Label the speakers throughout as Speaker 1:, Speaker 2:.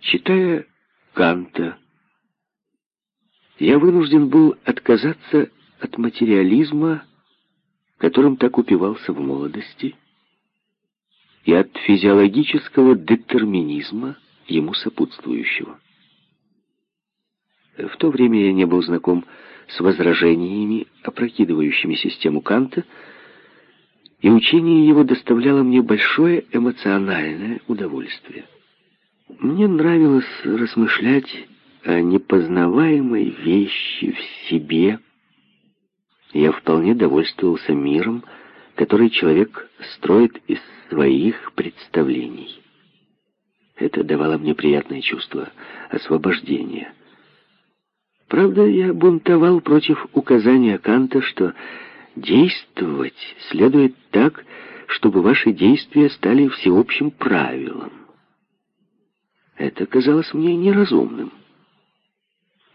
Speaker 1: Читая Канта, я вынужден был отказаться от материализма, которым так упивался в молодости, и от физиологического детерминизма, ему сопутствующего. В то время я не был знаком с возражениями, опрокидывающими систему Канта, и учение его доставляло мне большое эмоциональное удовольствие. Мне нравилось размышлять о непознаваемой вещи в себе. Я вполне довольствовался миром, который человек строит из своих представлений. Это давало мне приятное чувство освобождения. Правда, я бунтовал против указания Канта, что действовать следует так, чтобы ваши действия стали всеобщим правилом. Это казалось мне неразумным.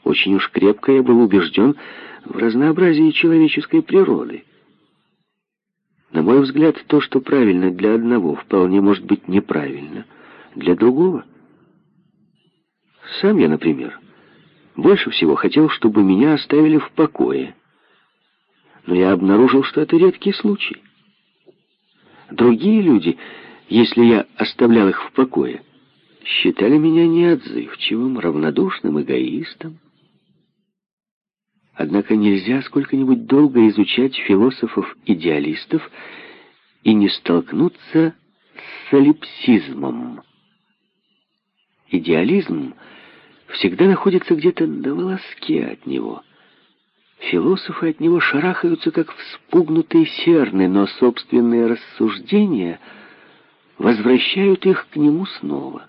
Speaker 1: Очень уж крепко я был убежден в разнообразии человеческой природы. На мой взгляд, то, что правильно для одного, вполне может быть неправильно для другого. Сам я, например, больше всего хотел, чтобы меня оставили в покое. Но я обнаружил, что это редкий случай. Другие люди, если я оставлял их в покое, считали меня неотзывчивым, равнодушным эгоистом. Однако нельзя сколько-нибудь долго изучать философов-идеалистов и не столкнуться с солипсизмом. Идеализм всегда находится где-то на волоске от него. Философы от него шарахаются, как вспугнутые серны, но собственные рассуждения возвращают их к нему снова.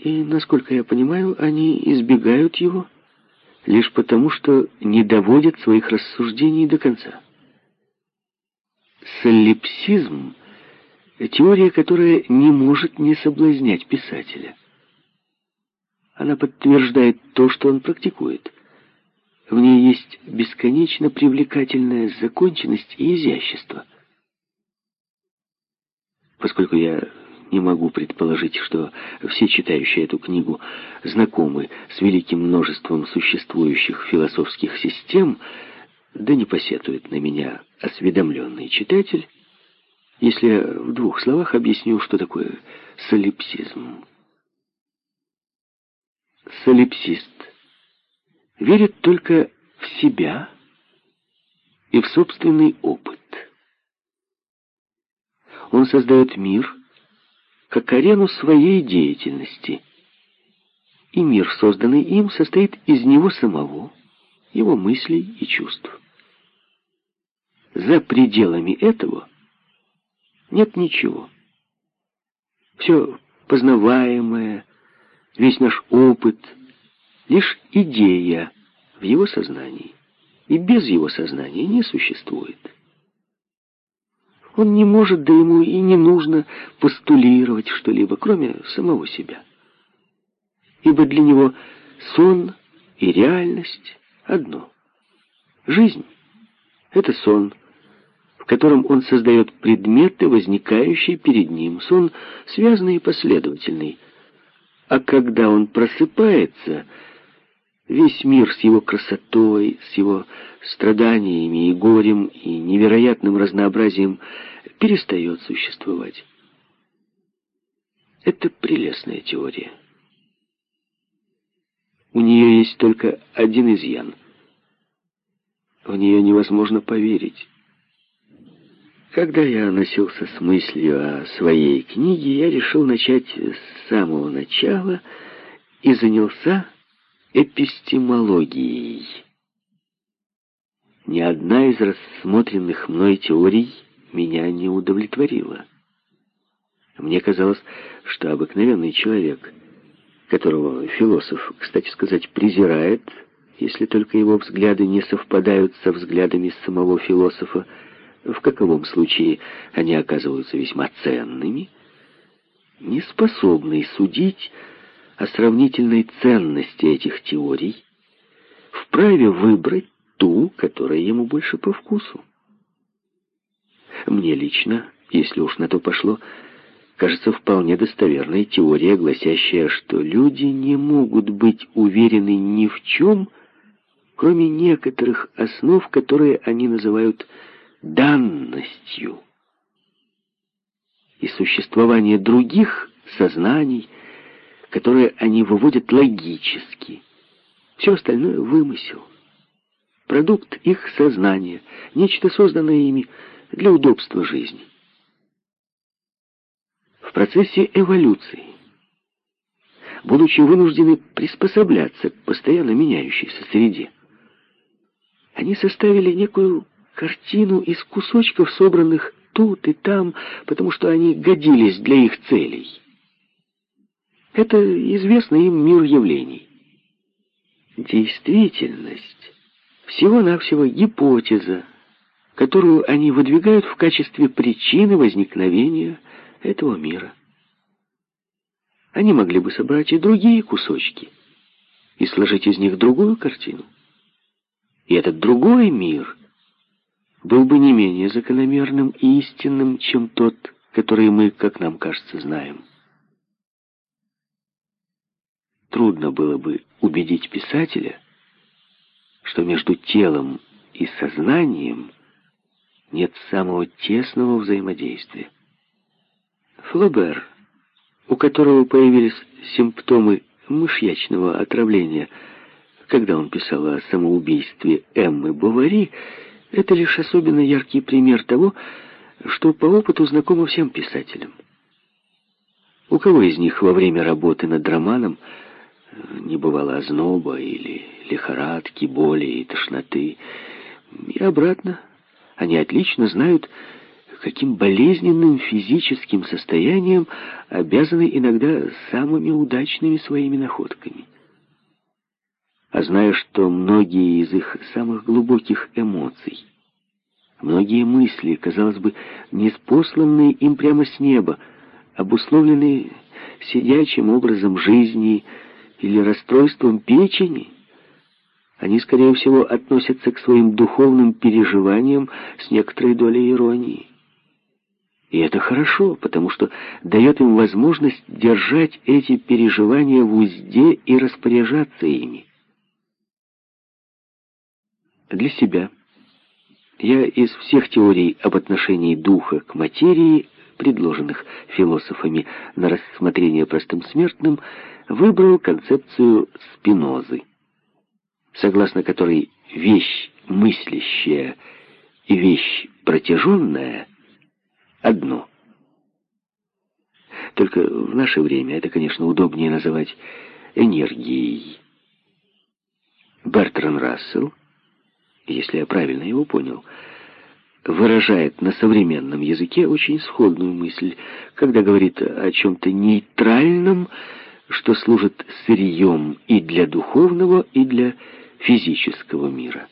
Speaker 1: И, насколько я понимаю, они избегают его лишь потому, что не доводят своих рассуждений до конца. Солипсизм — теория, которая не может не соблазнять писателя. Она подтверждает то, что он практикует. В ней есть бесконечно привлекательная законченность и изящество. Поскольку я не могу предположить, что все читающие эту книгу знакомы с великим множеством существующих философских систем, да не посетует на меня осведомленный читатель, если я в двух словах объясню, что такое солипсизм. Солипсист верит только в себя и в собственный опыт. Он создает мир, как арену своей деятельности. И мир, созданный им, состоит из него самого, его мыслей и чувств. За пределами этого нет ничего. Все познаваемое, весь наш опыт — лишь идея в его сознании, и без его сознания не существует. Он не может, да ему и не нужно постулировать что-либо, кроме самого себя. Ибо для него сон и реальность одно. Жизнь — это сон, в котором он создает предметы, возникающие перед ним. Сон связанный и последовательный. А когда он просыпается, весь мир с его красотой, с его страданиями и горем, и невероятным разнообразием перестает существовать. Это прелестная теория. У нее есть только один изъян. В нее невозможно поверить. Когда я носился с мыслью о своей книге, я решил начать с самого начала и занялся эпистемологией. Ни одна из рассмотренных мной теорий меня не удовлетворила. Мне казалось, что обыкновенный человек, которого философ, кстати сказать, презирает, если только его взгляды не совпадают со взглядами самого философа, в каковом случае они оказываются весьма ценными, не способный судить о сравнительной ценности этих теорий, вправе выбрать ту, которая ему больше по вкусу. Мне лично, если уж на то пошло, кажется вполне достоверной теория, гласящая, что люди не могут быть уверены ни в чем, кроме некоторых основ, которые они называют данностью. И существование других сознаний, которые они выводят логически. Все остальное — вымысел. Продукт их сознания, нечто созданное ими для удобства жизни. В процессе эволюции, будучи вынуждены приспосабляться к постоянно меняющейся среде, они составили некую картину из кусочков, собранных тут и там, потому что они годились для их целей. Это известный им мир явлений. Действительность всего-навсего гипотеза, которую они выдвигают в качестве причины возникновения этого мира. Они могли бы собрать и другие кусочки и сложить из них другую картину. И этот другой мир был бы не менее закономерным и истинным, чем тот, который мы, как нам кажется, знаем. Трудно было бы убедить писателя, что между телом и сознанием нет самого тесного взаимодействия. Флобер, у которого появились симптомы мышьячного отравления, когда он писал о самоубийстве Эммы Бовари, это лишь особенно яркий пример того, что по опыту знакомо всем писателям. У кого из них во время работы над романом не бывало озноба или лихорадки, боли и тошноты. И обратно, они отлично знают, каким болезненным физическим состоянием обязаны иногда самыми удачными своими находками а зная, что многие из их самых глубоких эмоций, многие мысли, казалось бы, неспосланные им прямо с неба, обусловленные сидячим образом жизни или расстройством печени, они, скорее всего, относятся к своим духовным переживаниям с некоторой долей иронии. И это хорошо, потому что дает им возможность держать эти переживания в узде и распоряжаться ими. Для себя я из всех теорий об отношении духа к материи, предложенных философами на рассмотрение простым смертным, выбрал концепцию Спинозы, согласно которой вещь мыслящая и вещь протяженная одно. Только в наше время это, конечно, удобнее называть энергией. Бертран Рассел если я правильно его понял, выражает на современном языке очень сходную мысль, когда говорит о чем-то нейтральном, что служит сырьем и для духовного, и для физического мира.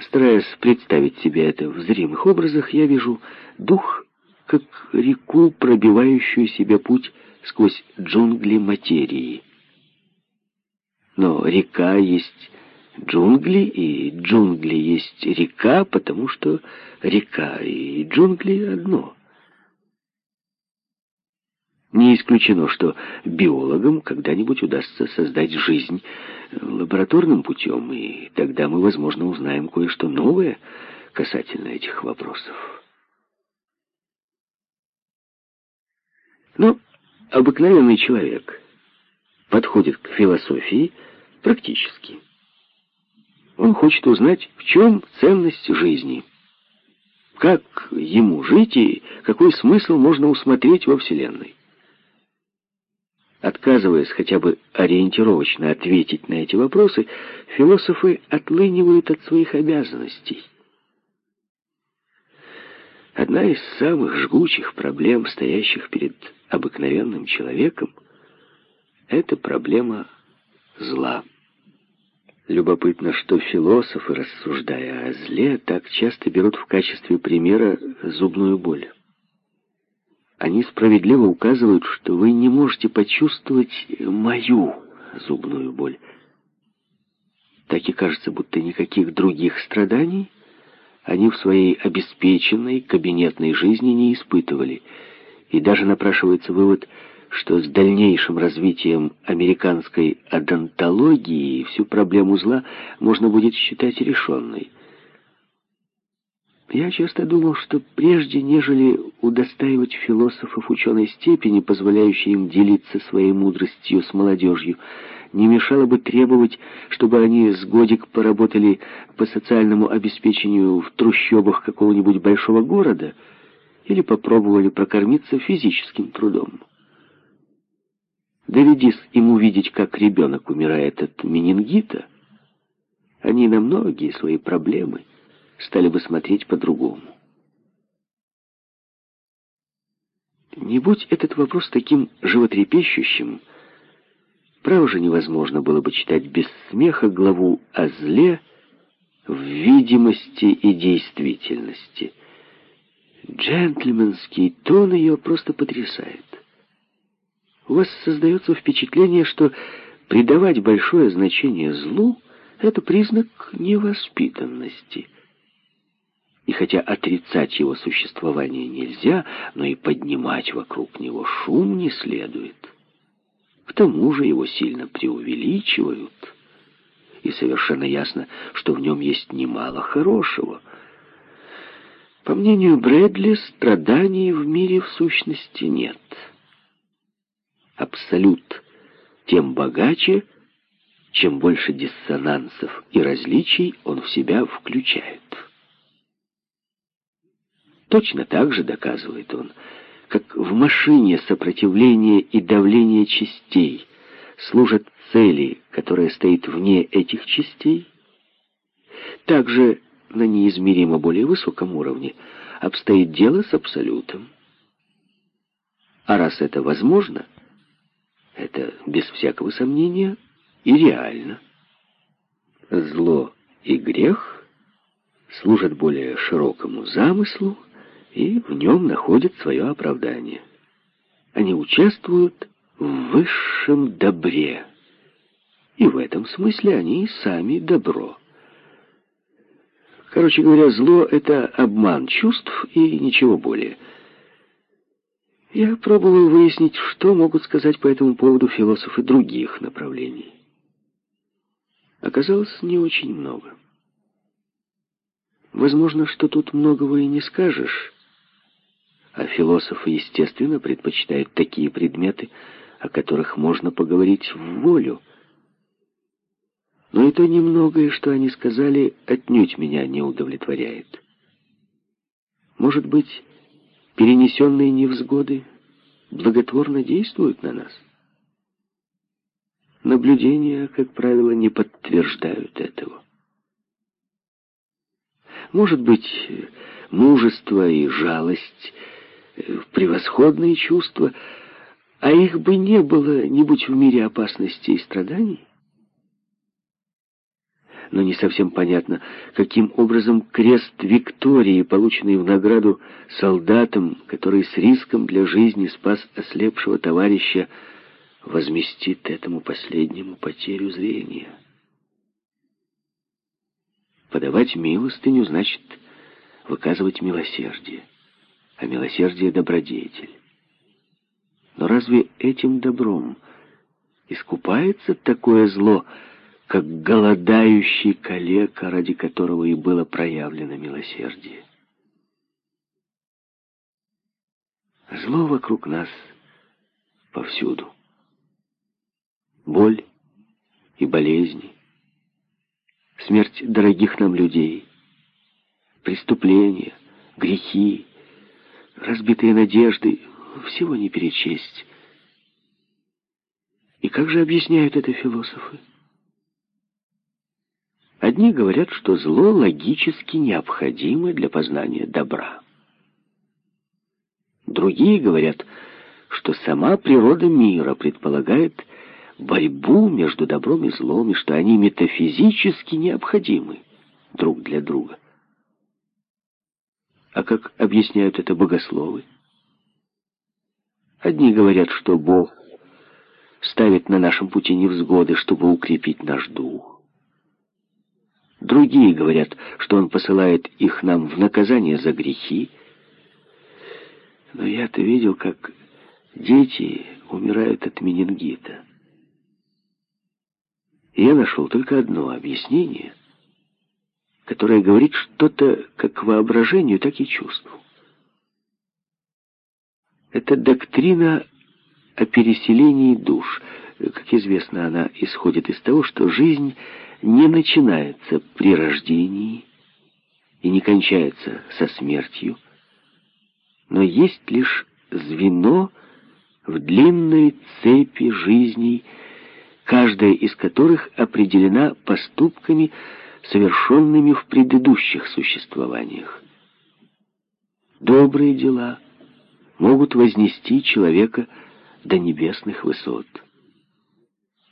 Speaker 1: Стараясь представить себе это в зримых образах, я вижу дух как реку, пробивающую себе путь сквозь джунгли материи. Но река есть джунгли, и джунгли есть река, потому что река и джунгли одно. Не исключено, что биологам когда-нибудь удастся создать жизнь лабораторным путем, и тогда мы, возможно, узнаем кое-что новое касательно этих вопросов. Но обыкновенный человек подходит к философии практически. Он хочет узнать, в чем ценность жизни. Как ему жить и какой смысл можно усмотреть во Вселенной. Отказываясь хотя бы ориентировочно ответить на эти вопросы, философы отлынивают от своих обязанностей. Одна из самых жгучих проблем, стоящих перед обыкновенным человеком, это проблема зла. Любопытно, что философы, рассуждая о зле, так часто берут в качестве примера зубную боль. Они справедливо указывают, что вы не можете почувствовать мою зубную боль. Так и кажется, будто никаких других страданий они в своей обеспеченной кабинетной жизни не испытывали – И даже напрашивается вывод, что с дальнейшим развитием американской адонтологии всю проблему зла можно будет считать решенной. Я часто думал, что прежде, нежели удостаивать философов ученой степени, позволяющей им делиться своей мудростью с молодежью, не мешало бы требовать, чтобы они с годик поработали по социальному обеспечению в трущобах какого-нибудь большого города или попробовали прокормиться физическим трудом. Доведись им увидеть, как ребенок умирает от менингита, они на многие свои проблемы стали бы смотреть по-другому. Не будь этот вопрос таким животрепещущим, право же невозможно было бы читать без смеха главу о зле в видимости и действительности. Джентльменский тон ее просто потрясает. У вас создается впечатление, что придавать большое значение злу — это признак невоспитанности — и хотя отрицать его существование нельзя, но и поднимать вокруг него шум не следует. К тому же его сильно преувеличивают, и совершенно ясно, что в нем есть немало хорошего. По мнению Брэдли, страданий в мире в сущности нет. Абсолют тем богаче, чем больше диссонансов и различий он в себя включает. Точно так же, доказывает он, как в машине сопротивление и давление частей служат цели, которая стоит вне этих частей, также на неизмеримо более высоком уровне обстоит дело с абсолютом. А раз это возможно, это без всякого сомнения и реально. Зло и грех служат более широкому замыслу, и в нем находят свое оправдание. Они участвуют в высшем добре, и в этом смысле они сами добро. Короче говоря, зло — это обман чувств и ничего более. Я пробовал выяснить, что могут сказать по этому поводу философы других направлений. Оказалось, не очень много. Возможно, что тут многого и не скажешь, а философы, естественно, предпочитают такие предметы, о которых можно поговорить в волю. Но и то немногое, что они сказали, отнюдь меня не удовлетворяет. Может быть, перенесенные невзгоды благотворно действуют на нас? Наблюдения, как правило, не подтверждают этого. Может быть, мужество и жалость — превосходные чувства, а их бы не было, не будь в мире опасностей и страданий. Но не совсем понятно, каким образом крест Виктории, полученный в награду солдатам, который с риском для жизни спас ослепшего товарища, возместит этому последнему потерю зрения. Подавать милостыню значит выказывать милосердие а милосердие — добродетель. Но разве этим добром искупается такое зло, как голодающий калека, ради которого и было проявлено милосердие? Зло вокруг нас повсюду. Боль и болезни, смерть дорогих нам людей, преступления, грехи, разбитые надежды, всего не перечесть. И как же объясняют это философы? Одни говорят, что зло логически необходимо для познания добра. Другие говорят, что сама природа мира предполагает борьбу между добром и злом, и что они метафизически необходимы друг для друга. А как объясняют это богословы? Одни говорят, что Бог ставит на нашем пути невзгоды, чтобы укрепить наш дух. Другие говорят, что Он посылает их нам в наказание за грехи. Но я-то видел, как дети умирают от менингита. Я нашел только одно объяснение, которое говорит что-то как воображению, так и чувству. Это доктрина о переселении душ. Как известно, она исходит из того, что жизнь не начинается при рождении и не кончается со смертью, но есть лишь звено в длинной цепи жизней, каждая из которых определена поступками, совершенными в предыдущих существованиях. Добрые дела могут вознести человека до небесных высот.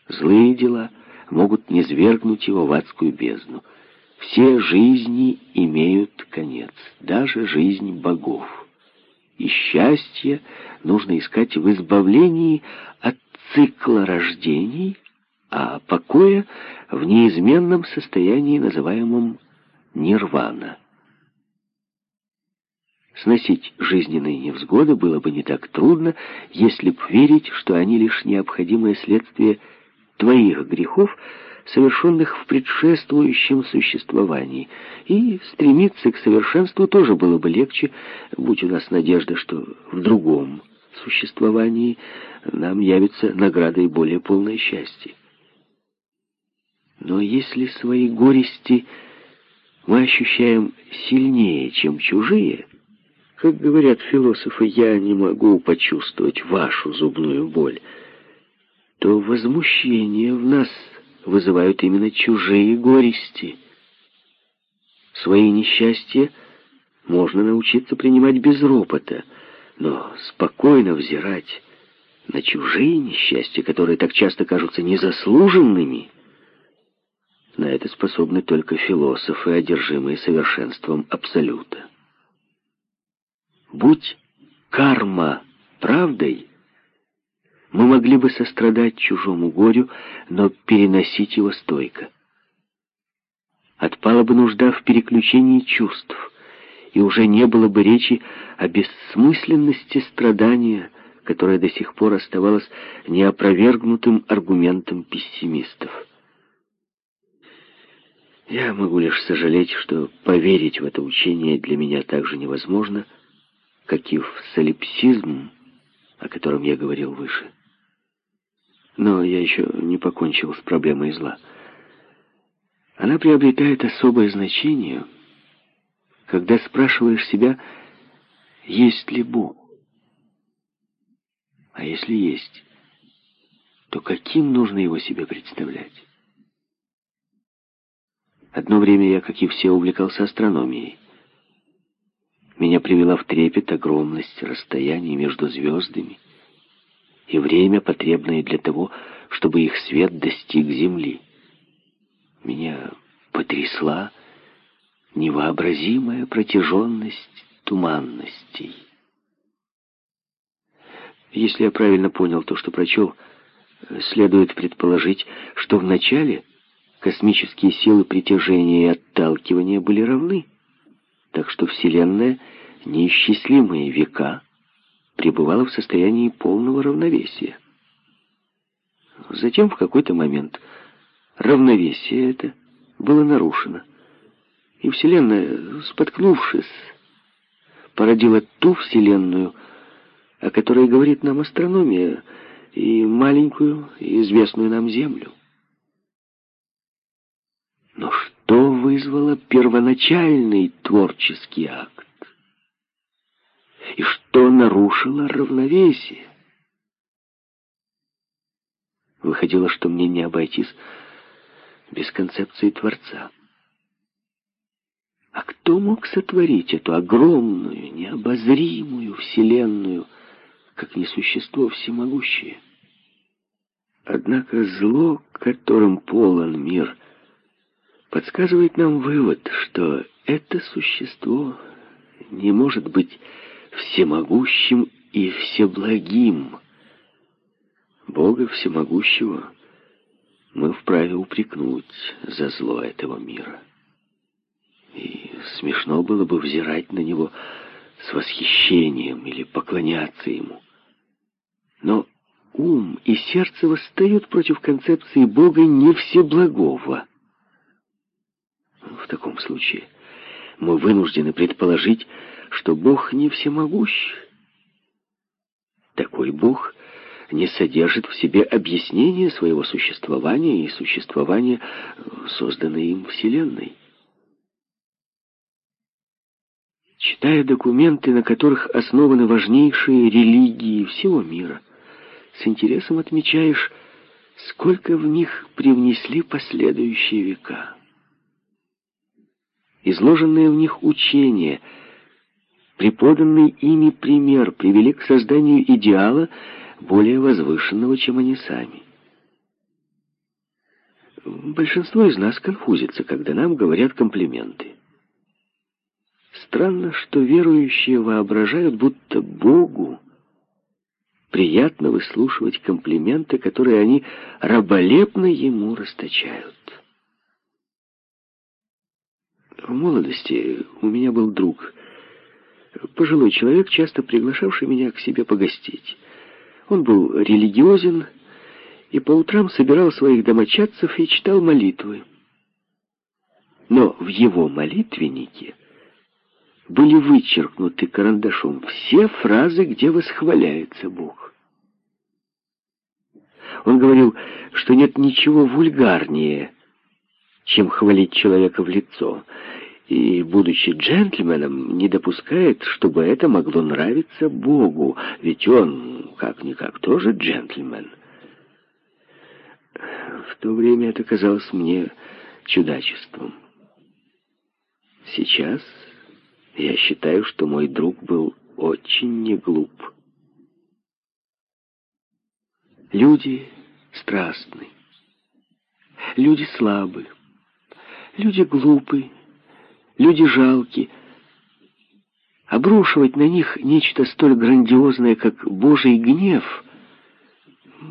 Speaker 1: Злые дела могут низвергнуть его в адскую бездну. Все жизни имеют конец, даже жизнь богов. И счастье нужно искать в избавлении от цикла рождений, а покоя в неизменном состоянии, называемом нирвана. Сносить жизненные невзгоды было бы не так трудно, если б верить, что они лишь необходимое следствие твоих грехов, совершенных в предшествующем существовании. И стремиться к совершенству тоже было бы легче, будь у нас надежда, что в другом существовании нам явится наградой более полное счастье. Но если свои горести мы ощущаем сильнее, чем чужие, как говорят философы, я не могу почувствовать вашу зубную боль, то возмущение в нас вызывают именно чужие горести. Свои несчастья можно научиться принимать без ропота, но спокойно взирать на чужие несчастья, которые так часто кажутся незаслуженными, на это способны только философы, одержимые совершенством Абсолюта. Будь карма правдой, мы могли бы сострадать чужому горю, но переносить его стойко. Отпала бы нужда в переключении чувств, и уже не было бы речи о бессмысленности страдания, которое до сих пор оставалось неопровергнутым аргументом пессимистов. Я могу лишь сожалеть, что поверить в это учение для меня так же невозможно, как и в солипсизм, о котором я говорил выше. Но я еще не покончил с проблемой зла. Она приобретает особое значение, когда спрашиваешь себя, есть ли Бог. А если есть, то каким нужно его себе представлять? Одно время я, как и все, увлекался астрономией. Меня привела в трепет огромность расстояний между звездами — и время, потребное для того, чтобы их свет достиг земли. Меня потрясла невообразимая протяженность туманностей. Если я правильно понял то, что прочел, следует предположить, что вначале космические силы притяжения и отталкивания были равны, так что Вселенная неисчислимые века пребывала в состоянии полного равновесия. Затем в какой-то момент равновесие это было нарушено, и Вселенная, споткнувшись, породила ту Вселенную, о которой говорит нам астрономия, и маленькую, и известную нам Землю. Но что вызвало первоначальный творческий акт? И что нарушило равновесие. Выходило, что мне не обойтись без концепции Творца. А кто мог сотворить эту огромную, необозримую Вселенную, как несущество всемогущее? Однако зло, которым полон мир, подсказывает нам вывод, что это существо не может быть всемогущим и всеблагим. Бога всемогущего мы вправе упрекнуть за зло этого мира. И смешно было бы взирать на него с восхищением или поклоняться ему. Но ум и сердце восстают против концепции Бога не всеблагого. В таком случае мы вынуждены предположить, что Бог не всемогущ. Такой Бог не содержит в себе объяснения своего существования и существования созданной им Вселенной. Читая документы, на которых основаны важнейшие религии всего мира, с интересом отмечаешь, сколько в них привнесли последующие века. Изложенные в них учения, преподанный ими пример привели к созданию идеала более возвышенного, чем они сами. Большинство из нас конфузится, когда нам говорят комплименты. Странно, что верующие воображают, будто Богу приятно выслушивать комплименты, которые они раболепно ему расточают. В молодости у меня был друг, пожилой человек, часто приглашавший меня к себе погостить. Он был религиозен и по утрам собирал своих домочадцев и читал молитвы. Но в его молитвеннике были вычеркнуты карандашом все фразы, где восхваляется Бог. Он говорил, что нет ничего вульгарнее, чем хвалить человека в лицо, и, будучи джентльменом, не допускает, чтобы это могло нравиться Богу, ведь он, как-никак, тоже джентльмен. В то время это казалось мне чудачеством. Сейчас я считаю, что мой друг был очень неглуп. Люди страстны, люди слабы, люди глупы, люди жалки. Обрушивать на них нечто столь грандиозное, как Божий гнев,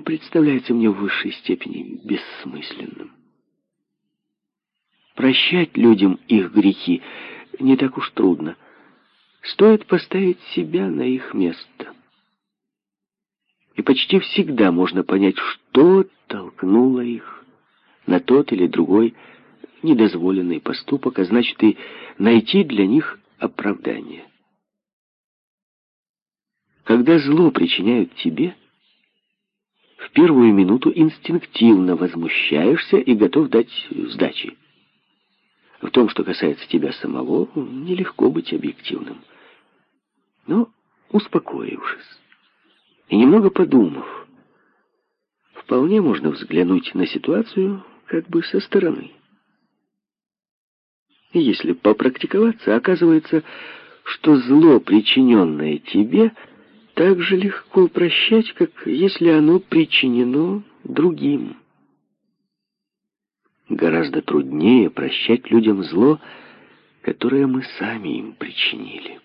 Speaker 1: представляется мне в высшей степени бессмысленным. Прощать людям их грехи не так уж трудно. Стоит поставить себя на их место. И почти всегда можно понять, что толкнуло их на тот или другой недозволенный поступок, а значит и найти для них оправдание. Когда зло причиняют тебе, в первую минуту инстинктивно возмущаешься и готов дать сдачи. В том, что касается тебя самого, нелегко быть объективным. Но, успокоившись и немного подумав, вполне можно взглянуть на ситуацию как бы со стороны. И если попрактиковаться, оказывается, что зло, причиненное тебе, так же легко прощать, как если оно причинено другим. Гораздо труднее прощать людям зло, которое мы сами им причинили.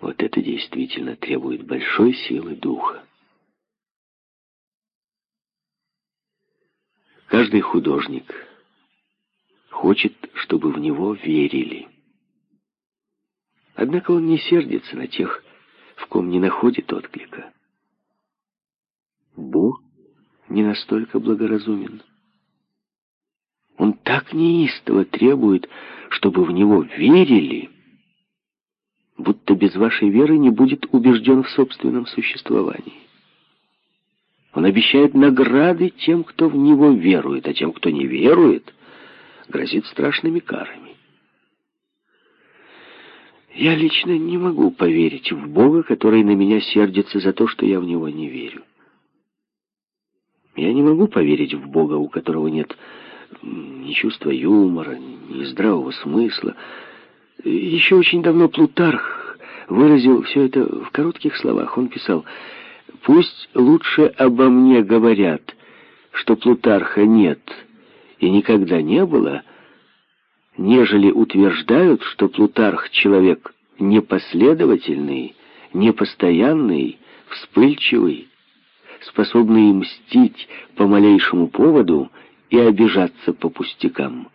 Speaker 1: Вот это действительно требует большой силы духа. Каждый художник хочет, чтобы в него верили. Однако он не сердится на тех, в ком не находит отклика. Бог не настолько благоразумен. Он так неистово требует, чтобы в него верили, будто без вашей веры не будет убежден в собственном существовании. Он обещает награды тем, кто в него верует, а тем, кто не верует, грозит страшными карами. Я лично не могу поверить в Бога, который на меня сердится за то, что я в Него не верю. Я не могу поверить в Бога, у которого нет ни чувства юмора, ни здравого смысла. Еще очень давно Плутарх выразил все это в коротких словах. Он писал, «Пусть лучше обо мне говорят, что Плутарха нет и никогда не было, нежели утверждают, что Плутарх — человек непоследовательный, непостоянный, вспыльчивый, способные мстить по малейшему поводу и обижаться по пустякам.